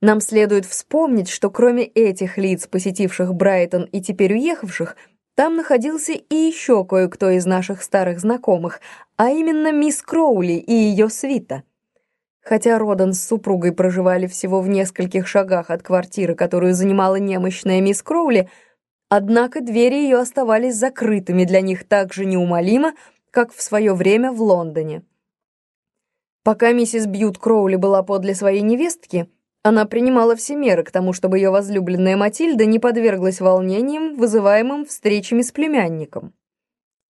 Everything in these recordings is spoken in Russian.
Нам следует вспомнить, что кроме этих лиц, посетивших Брайтон и теперь уехавших, там находился и еще кое-кто из наших старых знакомых, а именно мисс Кроули и ее свита. Хотя Родан с супругой проживали всего в нескольких шагах от квартиры, которую занимала немощная мисс Кроули, однако двери ее оставались закрытыми для них так же неумолимо, как в свое время в Лондоне. Пока миссис Бьют Кроули была подле своей невестки, она принимала все меры к тому, чтобы ее возлюбленная Матильда не подверглась волнениям, вызываемым встречами с племянником.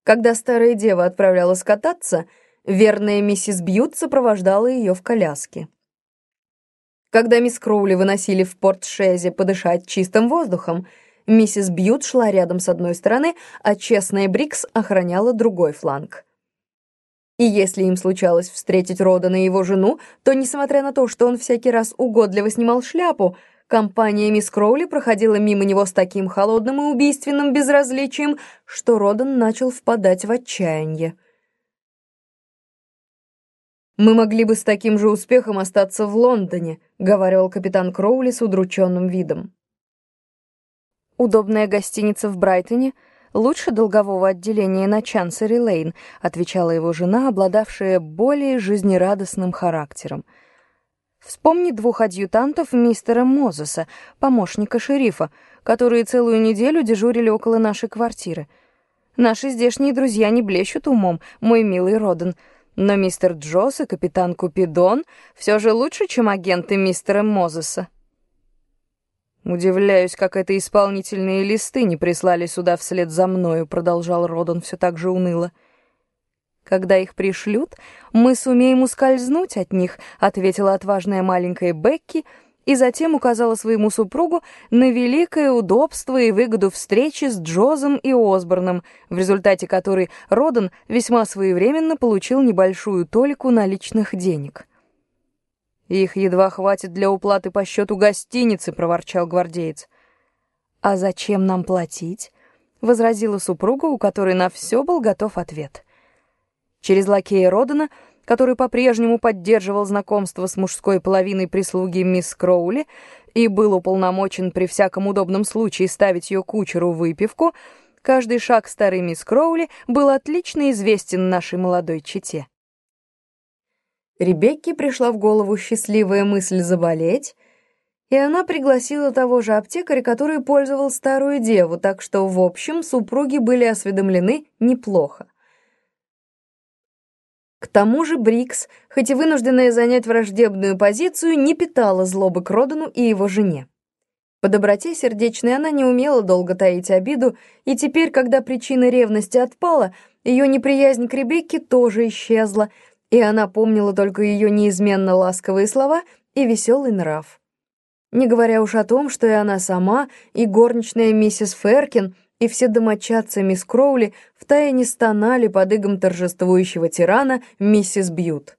Когда старая дева отправлялась кататься, верная миссис Бьют сопровождала ее в коляске. Когда мисс Кроули выносили в порт-шезе подышать чистым воздухом, миссис Бьют шла рядом с одной стороны, а честная Брикс охраняла другой фланг. И если им случалось встретить Родана и его жену, то, несмотря на то, что он всякий раз угодливо снимал шляпу, компания мисс Кроули проходила мимо него с таким холодным и убийственным безразличием, что Родан начал впадать в отчаяние. «Мы могли бы с таким же успехом остаться в Лондоне», — говорил капитан Кроули с удрученным видом. Удобная гостиница в Брайтоне — лучше долгового отделения на Чансери-Лейн», отвечала его жена, обладавшая более жизнерадостным характером. «Вспомни двух адъютантов мистера Мозеса, помощника шерифа, которые целую неделю дежурили около нашей квартиры. Наши здешние друзья не блещут умом, мой милый Роден, но мистер Джосс и капитан Купидон все же лучше, чем агенты мистера Мозеса». «Удивляюсь, как это исполнительные листы не прислали сюда вслед за мною», продолжал Родан все так же уныло. «Когда их пришлют, мы сумеем ускользнуть от них», ответила отважная маленькая Бекки и затем указала своему супругу на великое удобство и выгоду встречи с Джозом и Осборном, в результате которой Родан весьма своевременно получил небольшую толику наличных денег. «Их едва хватит для уплаты по счету гостиницы», — проворчал гвардеец. «А зачем нам платить?» — возразила супруга, у которой на все был готов ответ. Через лакея Родена, который по-прежнему поддерживал знакомство с мужской половиной прислуги мисс Кроули и был уполномочен при всяком удобном случае ставить ее кучеру выпивку, каждый шаг старой мисс Кроули был отлично известен нашей молодой чете. Ребекке пришла в голову счастливая мысль заболеть, и она пригласила того же аптекаря, который пользовал старую деву, так что, в общем, супруги были осведомлены неплохо. К тому же Брикс, хоть и вынужденная занять враждебную позицию, не питала злобы к Родану и его жене. По доброте сердечной она не умела долго таить обиду, и теперь, когда причина ревности отпала, ее неприязнь к Ребекке тоже исчезла — и она помнила только ее неизменно ласковые слова и веселый нрав. Не говоря уж о том, что и она сама, и горничная миссис Феркин, и все домочадцы мисс Кроули втайне стонали под игом торжествующего тирана миссис Бьют.